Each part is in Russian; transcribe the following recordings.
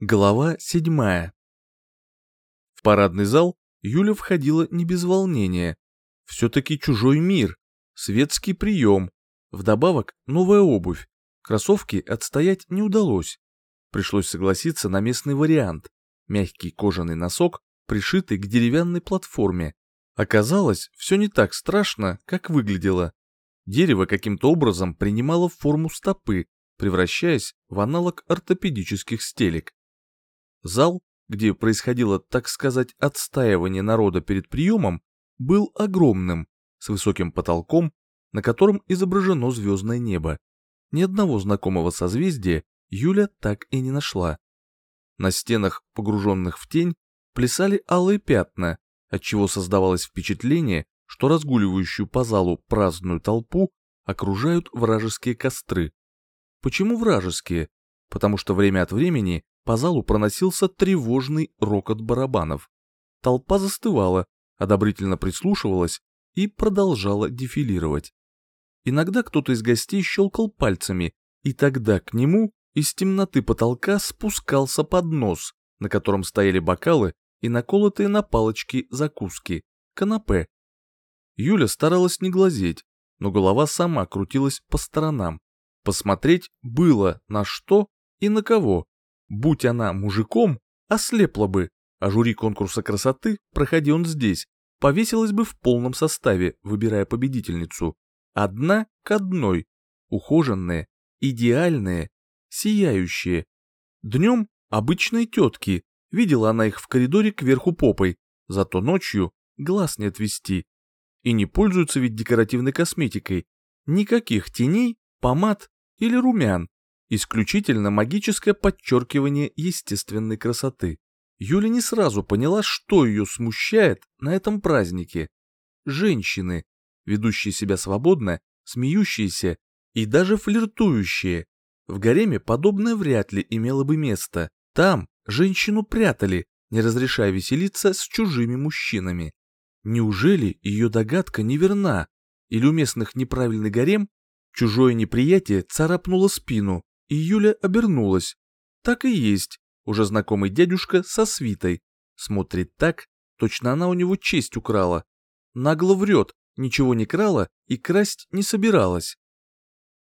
Глава седьмая. В парадный зал Юля входила не без волнения. Все-таки чужой мир, светский прием, вдобавок новая обувь. Кроссовки отстоять не удалось. Пришлось согласиться на местный вариант. Мягкий кожаный носок, пришитый к деревянной платформе. Оказалось, все не так страшно, как выглядело. Дерево каким-то образом принимало форму стопы, превращаясь в аналог ортопедических стелек. Зал, где происходило, так сказать, отстаивание народа перед приемом, был огромным, с высоким потолком, на котором изображено звездное небо. Ни одного знакомого созвездия Юля так и не нашла. На стенах, погруженных в тень, плясали алые пятна, отчего создавалось впечатление, что разгуливающую по залу праздную толпу окружают вражеские костры. Почему вражеские? Потому что время от времени по залу проносился тревожный рокот барабанов. Толпа застывала, одобрительно прислушивалась и продолжала дефилировать. Иногда кто-то из гостей щелкал пальцами, и тогда к нему из темноты потолка спускался поднос, на котором стояли бокалы и наколотые на палочки закуски, канапе. Юля старалась не глазеть, но голова сама крутилась по сторонам. Посмотреть было на что и на кого. Будь она мужиком, ослепла бы, а жюри конкурса красоты, проходи он здесь, повесилась бы в полном составе, выбирая победительницу. Одна к одной, ухоженные, идеальные, сияющие. Днем обычные тетки, видела она их в коридоре кверху попой, зато ночью глаз не отвести. И не пользуются ведь декоративной косметикой. Никаких теней, помад или румян исключительно магическое подчеркивание естественной красоты. Юля не сразу поняла, что ее смущает на этом празднике. Женщины, ведущие себя свободно, смеющиеся и даже флиртующие. В гареме подобное вряд ли имело бы место. Там женщину прятали, не разрешая веселиться с чужими мужчинами. Неужели ее догадка неверна? Или у местных неправильный гарем? Чужое неприятие царапнуло спину, и Юля обернулась. Так и есть, уже знакомый дядюшка со свитой. Смотрит так, точно она у него честь украла. Нагло врет, ничего не крала и красть не собиралась.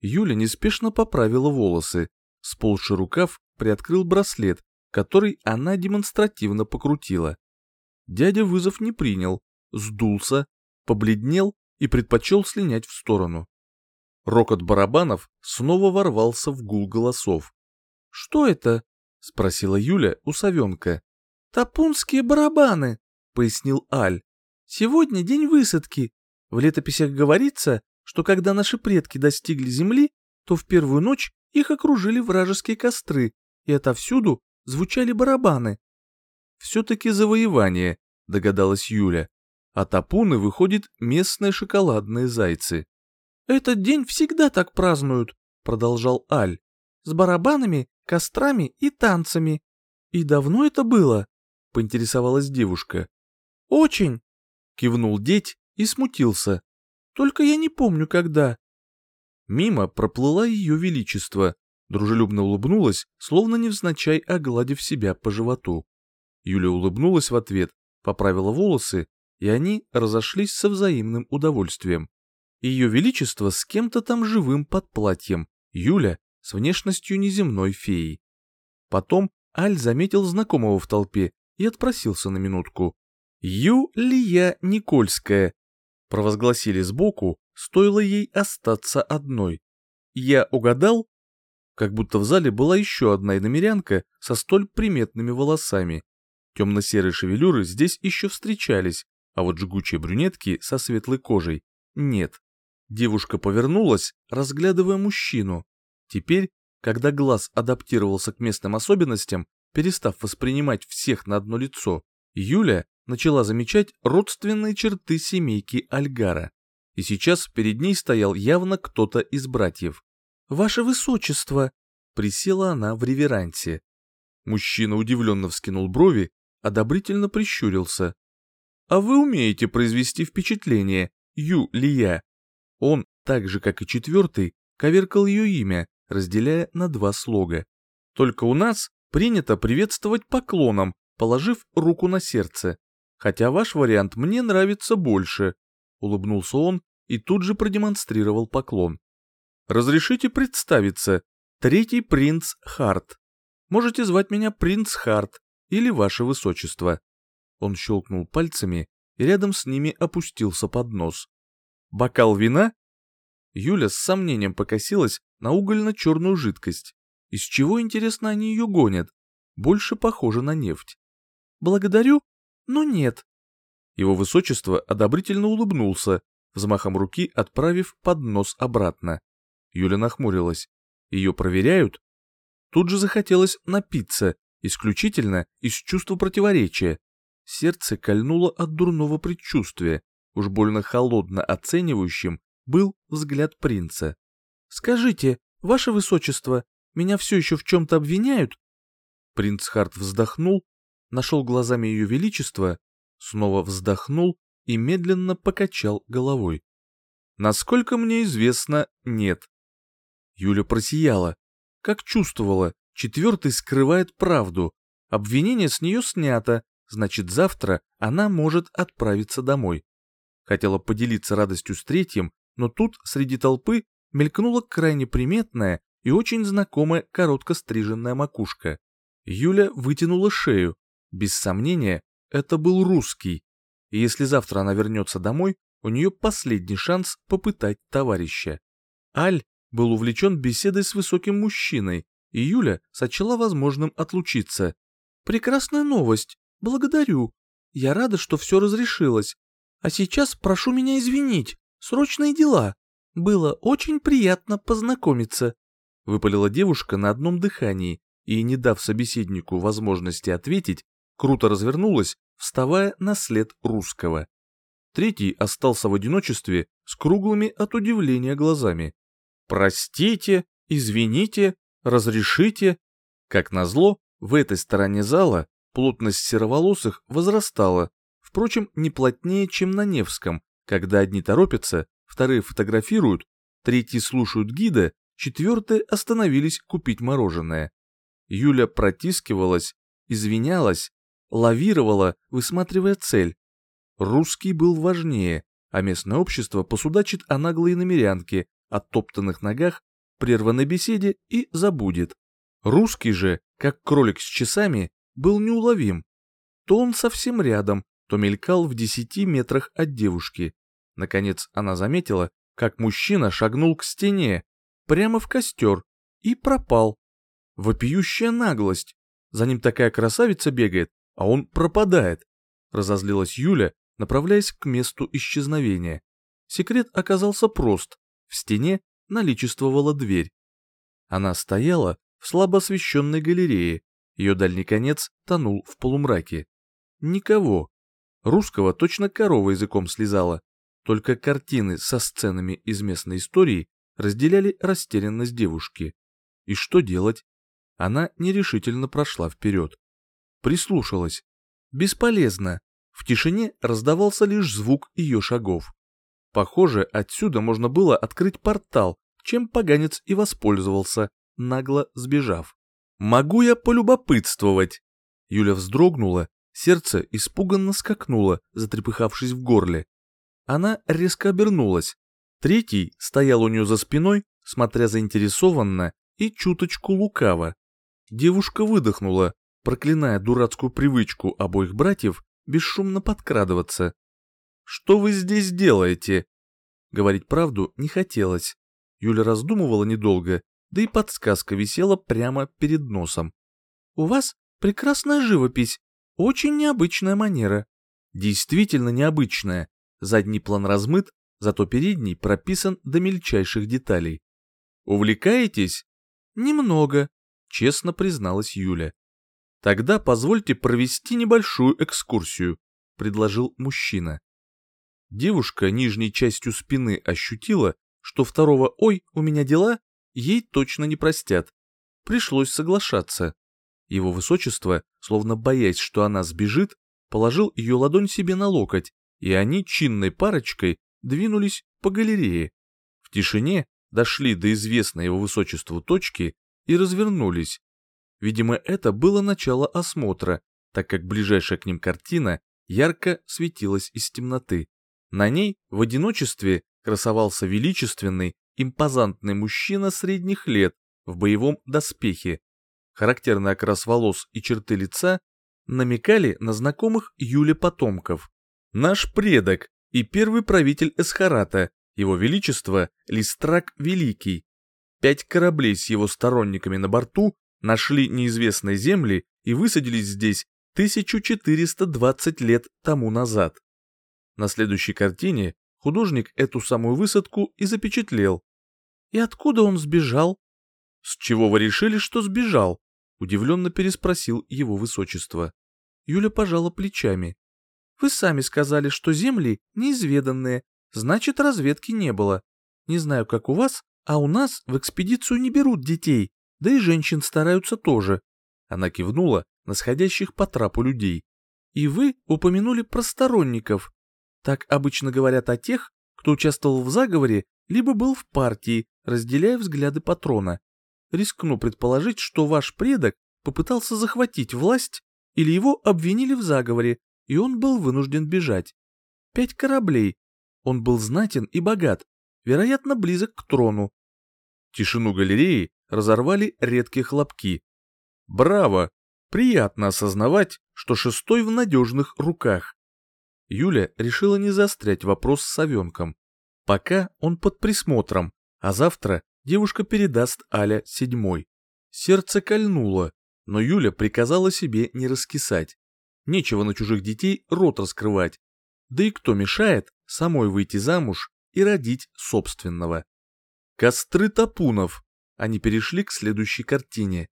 Юля неспешно поправила волосы. Сползший рукав приоткрыл браслет, который она демонстративно покрутила. Дядя вызов не принял, сдулся, побледнел и предпочел слинять в сторону. Рокот барабанов снова ворвался в гул голосов. «Что это?» — спросила Юля у совенка. «Тапунские барабаны», — пояснил Аль. «Сегодня день высадки. В летописях говорится, что когда наши предки достигли земли, то в первую ночь их окружили вражеские костры, и отовсюду звучали барабаны. «Все-таки завоевание», — догадалась Юля. А тапуны, выходят местные шоколадные зайцы. «Этот день всегда так празднуют», — продолжал Аль. «С барабанами, кострами и танцами. И давно это было?» — поинтересовалась девушка. «Очень», — кивнул деть и смутился. «Только я не помню, когда». Мимо проплыла ее величество, дружелюбно улыбнулась, словно невзначай огладив себя по животу. Юля улыбнулась в ответ, поправила волосы, и они разошлись со взаимным удовольствием. Ее Величество с кем-то там живым под платьем, Юля с внешностью неземной феи. Потом Аль заметил знакомого в толпе и отпросился на минутку. «Юлия Никольская», — провозгласили сбоку, стоило ей остаться одной. «Я угадал?» Как будто в зале была еще одна иномерянка со столь приметными волосами. Темно-серые шевелюры здесь еще встречались, а вот жгучие брюнетки со светлой кожей — нет. Девушка повернулась, разглядывая мужчину. Теперь, когда глаз адаптировался к местным особенностям, перестав воспринимать всех на одно лицо, Юля начала замечать родственные черты семейки Альгара. И сейчас перед ней стоял явно кто-то из братьев. «Ваше Высочество!» — присела она в реверансе. Мужчина удивленно вскинул брови, одобрительно прищурился. «А вы умеете произвести впечатление, Ю-Лия?» Он, так же как и четвертый, коверкал ее имя, разделяя на два слога. Только у нас принято приветствовать поклоном, положив руку на сердце. Хотя ваш вариант мне нравится больше», — улыбнулся он и тут же продемонстрировал поклон. «Разрешите представиться, третий принц Харт. Можете звать меня принц Харт или ваше высочество». Он щелкнул пальцами, и рядом с ними опустился поднос. «Бокал вина?» Юля с сомнением покосилась на угольно-черную жидкость. Из чего, интересно, они ее гонят? Больше похоже на нефть. «Благодарю, но нет». Его высочество одобрительно улыбнулся, взмахом руки отправив поднос обратно. Юля нахмурилась. Ее проверяют? Тут же захотелось напиться, исключительно из чувства противоречия. Сердце кольнуло от дурного предчувствия, уж больно холодно оценивающим был взгляд принца. «Скажите, ваше высочество, меня все еще в чем-то обвиняют?» Принц Харт вздохнул, нашел глазами ее величество, снова вздохнул и медленно покачал головой. «Насколько мне известно, нет». Юля просияла. Как чувствовала, четвертый скрывает правду. Обвинение с нее снято, значит завтра она может отправиться домой. Хотела поделиться радостью с третьим, но тут среди толпы мелькнула крайне приметная и очень знакомая коротко стриженная макушка. Юля вытянула шею. Без сомнения, это был русский. И если завтра она вернется домой, у нее последний шанс попытать товарища. Аль был увлечен беседой с высоким мужчиной, и Юля сочла возможным отлучиться. «Прекрасная новость. Благодарю. Я рада, что все разрешилось. А сейчас прошу меня извинить. Срочные дела. Было очень приятно познакомиться», — выпалила девушка на одном дыхании и, не дав собеседнику возможности ответить, круто развернулась, вставая на след русского. Третий остался в одиночестве с круглыми от удивления глазами. «Простите, извините, разрешите». Как назло, в этой стороне зала плотность сероволосых возрастала, впрочем, не плотнее, чем на Невском, когда одни торопятся, вторые фотографируют, третьи слушают гида, четвертые остановились купить мороженое. Юля протискивалась, извинялась, лавировала, высматривая цель. Русский был важнее, а местное общество посудачит о наглой намерянке, о топтанных ногах, прерванной беседе и забудет. Русский же, как кролик с часами, был неуловим. То он совсем рядом, то мелькал в десяти метрах от девушки. Наконец она заметила, как мужчина шагнул к стене, прямо в костер, и пропал. Вопиющая наглость. За ним такая красавица бегает, а он пропадает. Разозлилась Юля, направляясь к месту исчезновения. Секрет оказался прост. В стене наличествовала дверь. Она стояла в слабо освещенной галерее, ее дальний конец тонул в полумраке. Никого. Русского точно корова языком слезала. Только картины со сценами из местной истории разделяли растерянность девушки. И что делать? Она нерешительно прошла вперед. Прислушалась. Бесполезно. В тишине раздавался лишь звук ее шагов. Похоже, отсюда можно было открыть портал, чем поганец и воспользовался, нагло сбежав. «Могу я полюбопытствовать?» Юля вздрогнула, сердце испуганно скакнуло, затрепыхавшись в горле. Она резко обернулась. Третий стоял у нее за спиной, смотря заинтересованно и чуточку лукаво. Девушка выдохнула, проклиная дурацкую привычку обоих братьев бесшумно подкрадываться. «Что вы здесь делаете?» Говорить правду не хотелось. Юля раздумывала недолго, да и подсказка висела прямо перед носом. «У вас прекрасная живопись, очень необычная манера». Действительно необычная. Задний план размыт, зато передний прописан до мельчайших деталей. «Увлекаетесь?» «Немного», — честно призналась Юля. «Тогда позвольте провести небольшую экскурсию», — предложил мужчина. Девушка нижней частью спины ощутила, что второго «Ой, у меня дела» ей точно не простят. Пришлось соглашаться. Его высочество, словно боясь, что она сбежит, положил ее ладонь себе на локоть, и они чинной парочкой двинулись по галерее. В тишине дошли до известной его высочеству точки и развернулись. Видимо, это было начало осмотра, так как ближайшая к ним картина ярко светилась из темноты. На ней в одиночестве красовался величественный, импозантный мужчина средних лет в боевом доспехе. Характерный окрас волос и черты лица намекали на знакомых Юле потомков. Наш предок и первый правитель Эсхарата, его величество Листрак Великий. Пять кораблей с его сторонниками на борту нашли неизвестные земли и высадились здесь 1420 лет тому назад. На следующей картине художник эту самую высадку и запечатлел. «И откуда он сбежал?» «С чего вы решили, что сбежал?» — удивленно переспросил его высочество. Юля пожала плечами. «Вы сами сказали, что земли неизведанные, значит, разведки не было. Не знаю, как у вас, а у нас в экспедицию не берут детей, да и женщин стараются тоже». Она кивнула на сходящих по трапу людей. «И вы упомянули про сторонников. Так обычно говорят о тех, кто участвовал в заговоре, либо был в партии, разделяя взгляды патрона. Рискну предположить, что ваш предок попытался захватить власть или его обвинили в заговоре, и он был вынужден бежать. Пять кораблей. Он был знатен и богат, вероятно, близок к трону. Тишину галереи разорвали редкие хлопки. Браво! Приятно осознавать, что шестой в надежных руках. Юля решила не заострять вопрос с совенком. Пока он под присмотром, а завтра девушка передаст Аля седьмой. Сердце кольнуло, но Юля приказала себе не раскисать. Нечего на чужих детей рот раскрывать. Да и кто мешает самой выйти замуж и родить собственного. Костры тапунов. Они перешли к следующей картине.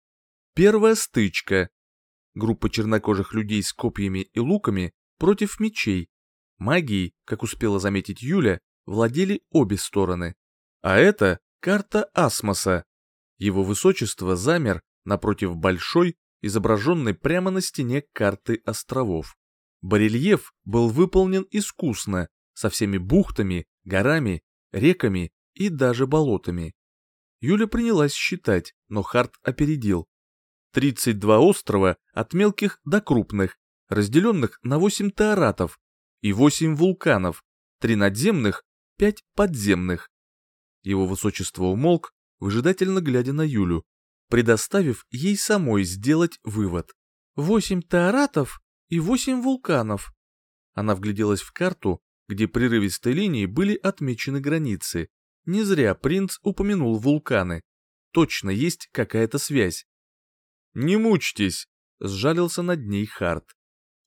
Первая стычка. Группа чернокожих людей с копьями и луками против мечей. Магией, как успела заметить Юля, владели обе стороны. А это карта Асмоса. Его высочество замер напротив большой, изображенной прямо на стене карты островов. Барельеф был выполнен искусно, со всеми бухтами, горами, реками и даже болотами. Юля принялась считать, но Харт опередил. 32 острова от мелких до крупных, разделенных на 8 теоратов, и 8 вулканов, 3 надземных, 5 подземных. Его высочество умолк, выжидательно глядя на Юлю, предоставив ей самой сделать вывод. «Восемь теоратов и восемь вулканов». Она вгляделась в карту, где прерывистой линией были отмечены границы. Не зря принц упомянул вулканы. Точно есть какая-то связь. «Не мучьтесь», — сжалился над ней Харт.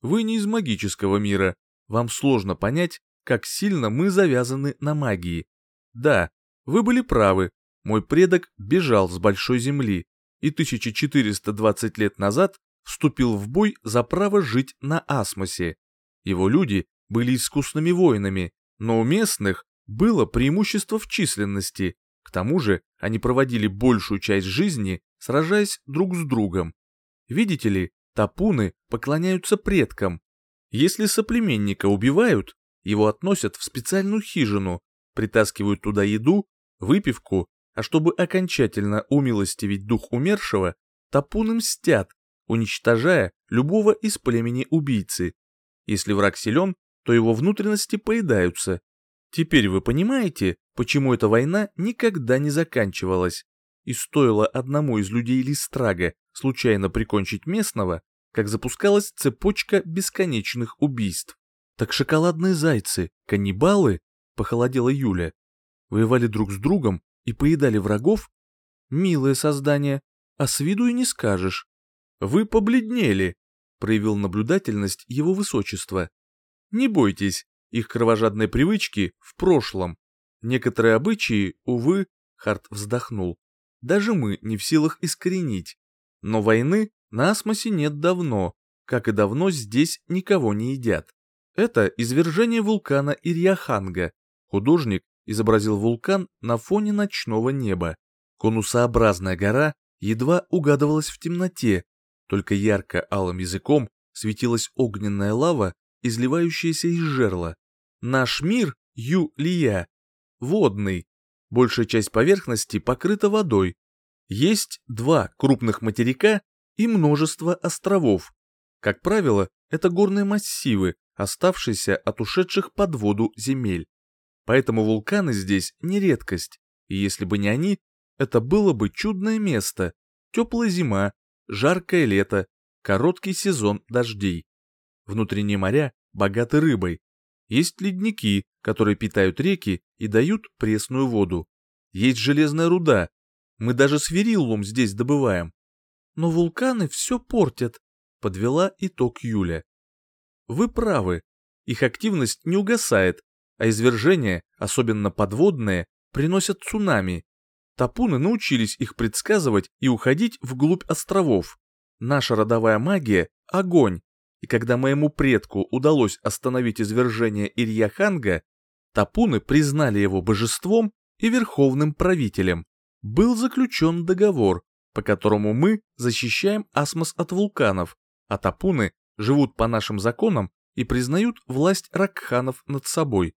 Вы не из магического мира, вам сложно понять, как сильно мы завязаны на магии. Да, вы были правы, мой предок бежал с большой земли и 1420 лет назад вступил в бой за право жить на Асмосе. Его люди были искусными воинами, но у местных было преимущество в численности, к тому же они проводили большую часть жизни, сражаясь друг с другом. Видите ли, Тапуны поклоняются предкам. Если соплеменника убивают, его относят в специальную хижину, притаскивают туда еду, выпивку, а чтобы окончательно умилостивить дух умершего, тапуны мстят, уничтожая любого из племени убийцы. Если враг силен, то его внутренности поедаются. Теперь вы понимаете, почему эта война никогда не заканчивалась. И стоило одному из людей Листрага случайно прикончить местного, как запускалась цепочка бесконечных убийств. Так шоколадные зайцы, каннибалы, похолодела Юля, воевали друг с другом и поедали врагов? Милое создание, а с виду и не скажешь. Вы побледнели, проявил наблюдательность его высочества. Не бойтесь, их кровожадные привычки в прошлом. Некоторые обычаи, увы, Харт вздохнул, даже мы не в силах искоренить. Но войны на Асмосе нет давно, как и давно здесь никого не едят. Это извержение вулкана Ирьяханга. Художник изобразил вулкан на фоне ночного неба. Конусообразная гора едва угадывалась в темноте, только ярко-алым языком светилась огненная лава, изливающаяся из жерла. Наш мир, Ю-Лия, водный. Большая часть поверхности покрыта водой, есть два крупных материка и множество островов. Как правило, это горные массивы, оставшиеся от ушедших под воду земель. Поэтому вулканы здесь не редкость, и если бы не они, это было бы чудное место. Теплая зима, жаркое лето, короткий сезон дождей. Внутренние моря богаты рыбой. Есть ледники, которые питают реки и дают пресную воду. Есть железная руда. Мы даже свириллум здесь добываем. Но вулканы все портят, подвела итог Юля. Вы правы. Их активность не угасает, а извержения, особенно подводные, приносят цунами. Тапуны научились их предсказывать и уходить вглубь островов. Наша родовая магия – огонь, и когда моему предку удалось остановить извержение Ильяханга, Тапуны признали его божеством и верховным правителем. Был заключен договор, по которому мы защищаем Асмос от вулканов, а Тапуны живут по нашим законам и признают власть Ракханов над собой.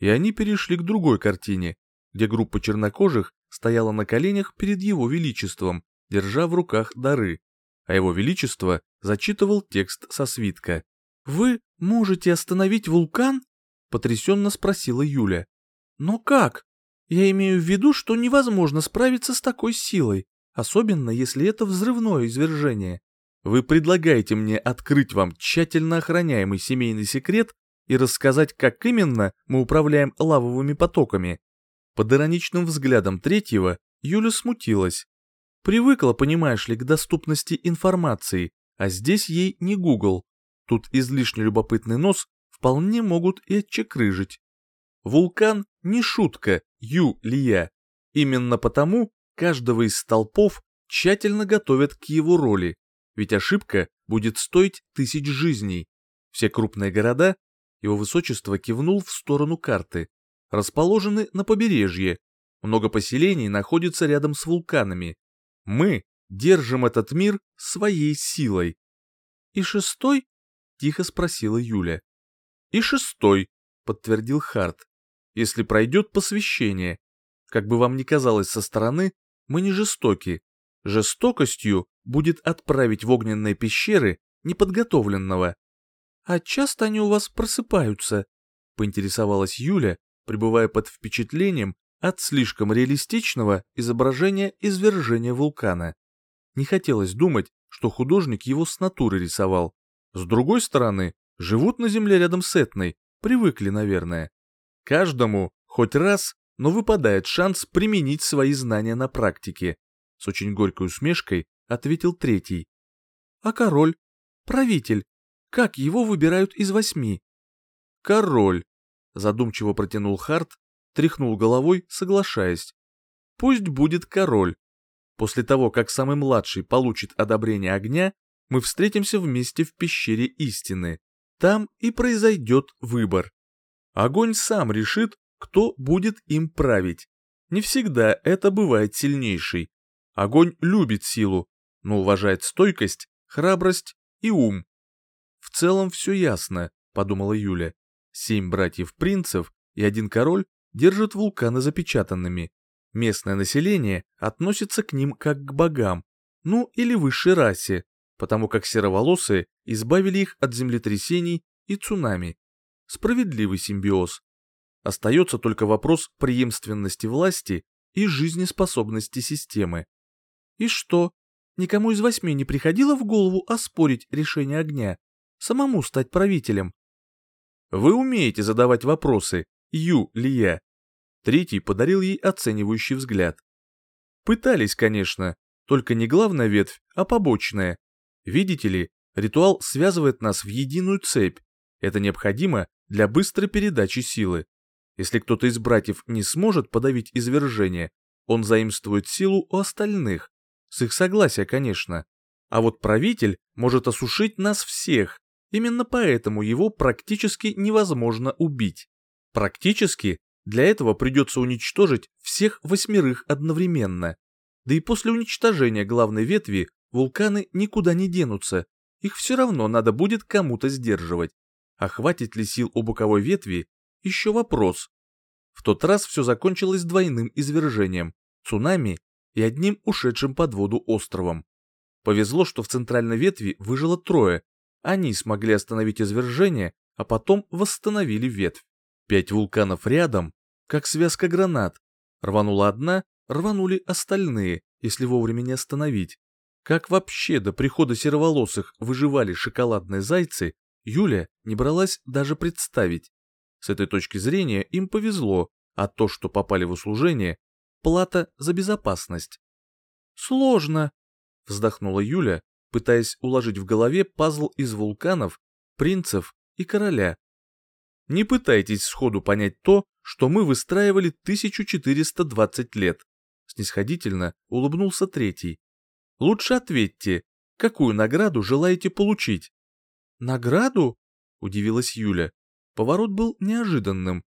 И они перешли к другой картине, где группа чернокожих стояла на коленях перед его величеством, держа в руках дары, а его величество зачитывал текст со свитка. «Вы можете остановить вулкан?» — потрясенно спросила Юля. «Но как? Я имею в виду, что невозможно справиться с такой силой, особенно если это взрывное извержение. Вы предлагаете мне открыть вам тщательно охраняемый семейный секрет и рассказать, как именно мы управляем лавовыми потоками?» Под ироничным взглядом третьего Юля смутилась. Привыкла, понимаешь ли, к доступности информации, а здесь ей не Google. Тут излишне любопытный нос вполне могут и отчекрыжить. Вулкан не шутка, Ю-Лия. Именно потому каждого из столпов тщательно готовят к его роли, ведь ошибка будет стоить тысяч жизней. Все крупные города, его высочество кивнул в сторону карты, расположены на побережье. Много поселений находится рядом с вулканами. Мы держим этот мир своей силой. И шестой? Тихо спросила Юля. И шестой, подтвердил Харт. Если пройдет посвящение. Как бы вам ни казалось со стороны, мы не жестоки. Жестокостью будет отправить в огненные пещеры неподготовленного. А часто они у вас просыпаются? Поинтересовалась Юля, пребывая под впечатлением от слишком реалистичного изображения извержения вулкана. Не хотелось думать, что художник его с натуры рисовал. С другой стороны, живут на земле рядом с Этной, привыкли, наверное. Каждому, хоть раз, но выпадает шанс применить свои знания на практике. С очень горькой усмешкой ответил третий. А король? Правитель? Как его выбирают из восьми? Король, задумчиво протянул Харт, тряхнул головой, соглашаясь. Пусть будет король. После того, как самый младший получит одобрение огня, мы встретимся вместе в пещере истины. Там и произойдет выбор. Огонь сам решит, кто будет им править. Не всегда это бывает сильнейший. Огонь любит силу, но уважает стойкость, храбрость и ум. В целом все ясно, подумала Юля. Семь братьев-принцев и один король держат вулканы запечатанными. Местное население относится к ним как к богам, ну или высшей расе, потому как сероволосые избавили их от землетрясений и цунами. Справедливый симбиоз. Остается только вопрос преемственности власти и жизнеспособности системы. И что, никому из восьми не приходило в голову оспорить решение огня, самому стать правителем? Вы умеете задавать вопросы, Ю Лия. Третий подарил ей оценивающий взгляд. Пытались, конечно, только не главная ветвь, а побочная. Видите ли, ритуал связывает нас в единую цепь. Это необходимо для быстрой передачи силы. Если кто-то из братьев не сможет подавить извержение, он заимствует силу у остальных. С их согласия, конечно. А вот правитель может осушить нас всех, Именно поэтому его практически невозможно убить. Практически для этого придется уничтожить всех восьмерых одновременно. Да и после уничтожения главной ветви вулканы никуда не денутся, их все равно надо будет кому-то сдерживать. А хватит ли сил у боковой ветви, еще вопрос. В тот раз все закончилось двойным извержением, цунами и одним ушедшим под воду островом. Повезло, что в центральной ветви выжило трое. Они смогли остановить извержение, а потом восстановили ветвь. Пять вулканов рядом, как связка гранат. Рванула одна, рванули остальные, если вовремя не остановить. Как вообще до прихода сероволосых выживали шоколадные зайцы, Юля не бралась даже представить. С этой точки зрения им повезло, а то, что попали в услужение, плата за безопасность. «Сложно», — вздохнула Юля, пытаясь уложить в голове пазл из вулканов, принцев и короля. Не пытайтесь сходу понять то, что мы выстраивали 1420 лет. Снисходительно улыбнулся третий. Лучше ответьте, какую награду желаете получить? Награду? Удивилась Юля. Поворот был неожиданным.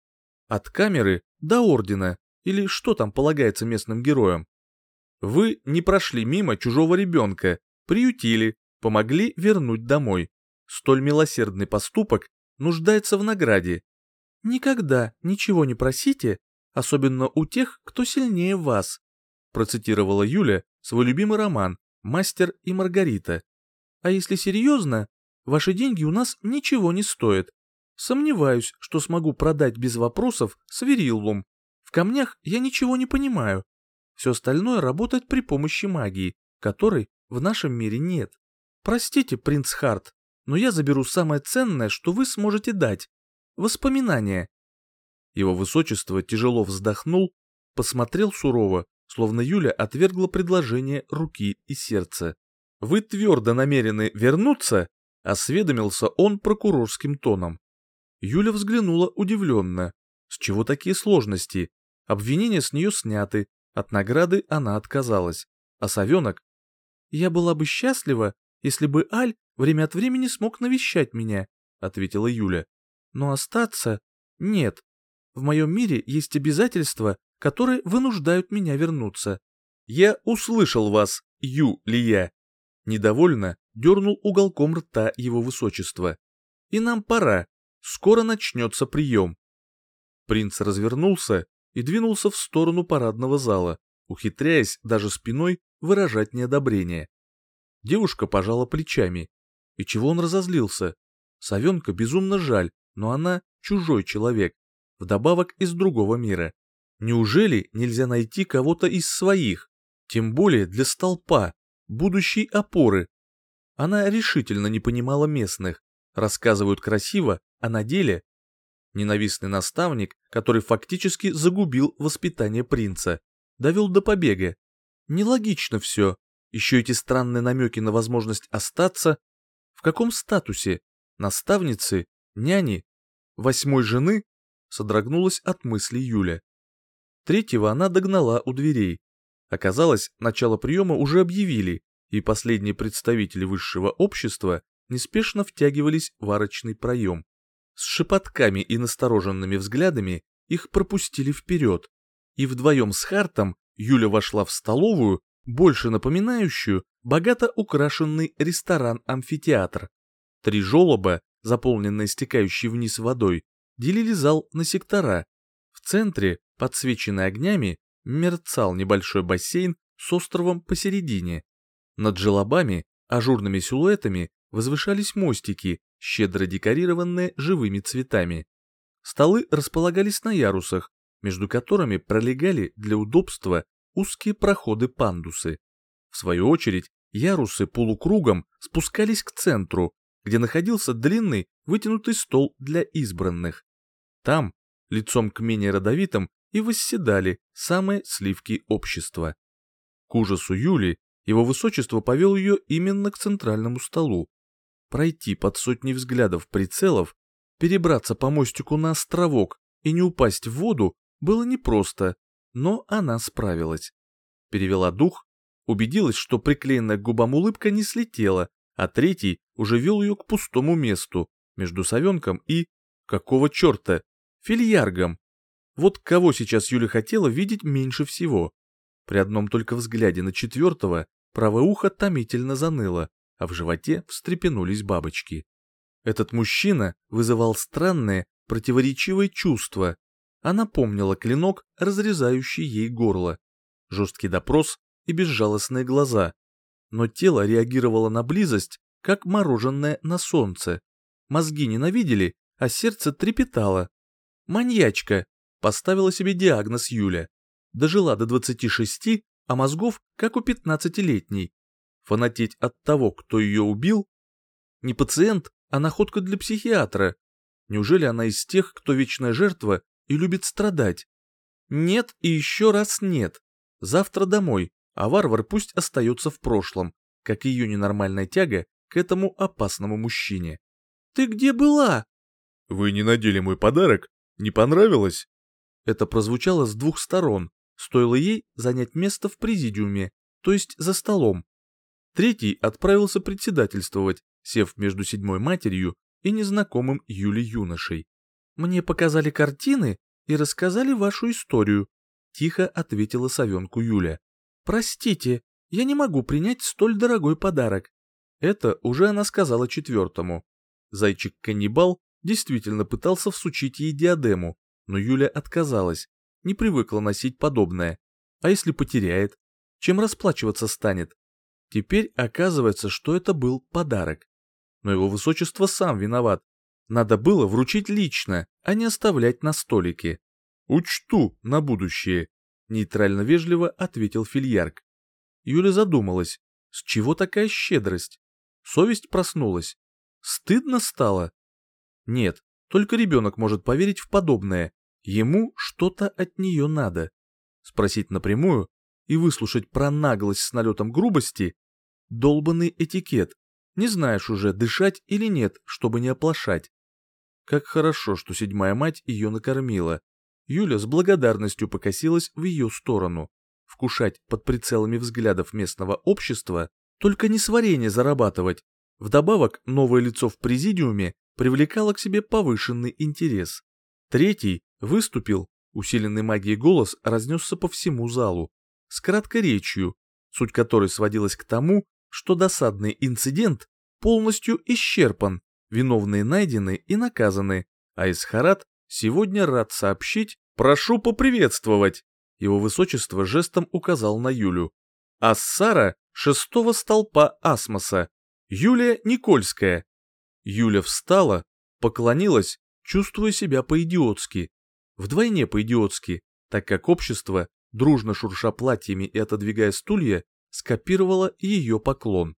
От камеры до ордена, или что там полагается местным героям. Вы не прошли мимо чужого ребенка, приютили, помогли вернуть домой. Столь милосердный поступок нуждается в награде. Никогда ничего не просите, особенно у тех, кто сильнее вас, процитировала Юля свой любимый роман «Мастер и Маргарита». А если серьезно, ваши деньги у нас ничего не стоят. Сомневаюсь, что смогу продать без вопросов свириллум. В камнях я ничего не понимаю. Все остальное работает при помощи магии, которой в нашем мире нет. Простите, принц Харт, но я заберу самое ценное, что вы сможете дать. Воспоминания. Его высочество тяжело вздохнул, посмотрел сурово, словно Юля отвергла предложение руки и сердца. «Вы твердо намерены вернуться?» — осведомился он прокурорским тоном. Юля взглянула удивленно. С чего такие сложности? Обвинения с нее сняты, от награды она отказалась. А совенок? Я была бы счастлива, если бы Аль время от времени смог навещать меня, ответила Юля. Но остаться? Нет. В моем мире есть обязательства, которые вынуждают меня вернуться. Я услышал вас, Ю Лия. Недовольно дернул уголком рта его высочества. И нам пора. Скоро начнется прием. Принц развернулся и двинулся в сторону парадного зала, ухитряясь даже спиной выражать неодобрение. Девушка пожала плечами. И чего он разозлился? Совенка безумно жаль, но она чужой человек, вдобавок из другого мира. Неужели нельзя найти кого-то из своих, тем более для столпа, будущей опоры? Она решительно не понимала местных, рассказывают красиво, а на деле ненавистный наставник, который фактически загубил воспитание принца, довел до побега. Нелогично все, еще эти странные намеки на возможность остаться. В каком статусе? Наставницы? Няни? Восьмой жены? Содрогнулась от мысли Юля. Третьего она догнала у дверей. Оказалось, начало приема уже объявили, и последние представители высшего общества неспешно втягивались в арочный проем. С шепотками и настороженными взглядами их пропустили вперед, и вдвоем с Хартом Юля вошла в столовую, больше напоминающую богато украшенный ресторан-амфитеатр. Три желоба, заполненные стекающей вниз водой, делили зал на сектора. В центре, подсвеченный огнями, мерцал небольшой бассейн с островом посередине. Над желобами, ажурными силуэтами, возвышались мостики, щедро декорированные живыми цветами. Столы располагались на ярусах, между которыми пролегали для удобства узкие проходы-пандусы. В свою очередь, ярусы полукругом спускались к центру, где находился длинный вытянутый стол для избранных. Там, лицом к менее родовитым, и восседали самые сливки общества. К ужасу Юли, его высочество повел ее именно к центральному столу. Пройти под сотни взглядов прицелов, перебраться по мостику на островок и не упасть в воду было непросто, но она справилась. Перевела дух, убедилась, что приклеенная к губам улыбка не слетела, а третий уже вел ее к пустому месту, между совенком и... Какого черта? Фильяргом. Вот кого сейчас Юля хотела видеть меньше всего. При одном только взгляде на четвертого правое ухо томительно заныло, а в животе встрепенулись бабочки. Этот мужчина вызывал странное, противоречивое чувство, она помнила клинок, разрезающий ей горло, жесткий допрос и безжалостные глаза. но тело реагировало на близость, как мороженое на солнце. Мозги ненавидели, а сердце трепетало. «Маньячка», — поставила себе диагноз Юля. Дожила до 26, а мозгов, как у 15-летней. Фанатеть от того, кто ее убил? Не пациент, а находка для психиатра. Неужели она из тех, кто вечная жертва и любит страдать? Нет и еще раз нет. Завтра домой, а варвар пусть остается в прошлом, как ее ненормальная тяга к этому опасному мужчине. «Ты где была?» «Вы не надели мой подарок? Не понравилось?» Это прозвучало с двух сторон, стоило ей занять место в президиуме, то есть за столом. Третий отправился председательствовать, сев между седьмой матерью и незнакомым Юли юношей. «Мне показали картины и рассказали вашу историю», — тихо ответила совенку Юля. «Простите, я не могу принять столь дорогой подарок». Это уже она сказала четвертому. Зайчик-каннибал действительно пытался всучить ей диадему, но Юля отказалась, не привыкла носить подобное. А если потеряет? Чем расплачиваться станет? Теперь оказывается, что это был подарок. Но его высочество сам виноват. Надо было вручить лично, а не оставлять на столике. «Учту на будущее», — нейтрально-вежливо ответил Фильярк. Юля задумалась, с чего такая щедрость? Совесть проснулась. Стыдно стало? Нет, только ребенок может поверить в подобное. Ему что-то от нее надо. Спросить напрямую и выслушать про наглость с налетом грубости — долбанный этикет. Не знаешь уже, дышать или нет, чтобы не оплошать. Как хорошо, что седьмая мать ее накормила. Юля с благодарностью покосилась в ее сторону. Вкушать под прицелами взглядов местного общества, только не сварение зарабатывать. Вдобавок, новое лицо в президиуме привлекало к себе повышенный интерес. Третий выступил, усиленный магией голос разнесся по всему залу, с краткой речью, суть которой сводилась к тому, что досадный инцидент полностью исчерпан, виновные найдены и наказаны, а Исхарат сегодня рад сообщить «Прошу поприветствовать!» Его высочество жестом указал на Юлю. Ассара шестого столпа Асмоса, Юлия Никольская. Юля встала, поклонилась, чувствуя себя по-идиотски. Вдвойне по-идиотски, так как общество, дружно шурша платьями и отодвигая стулья, скопировало ее поклон.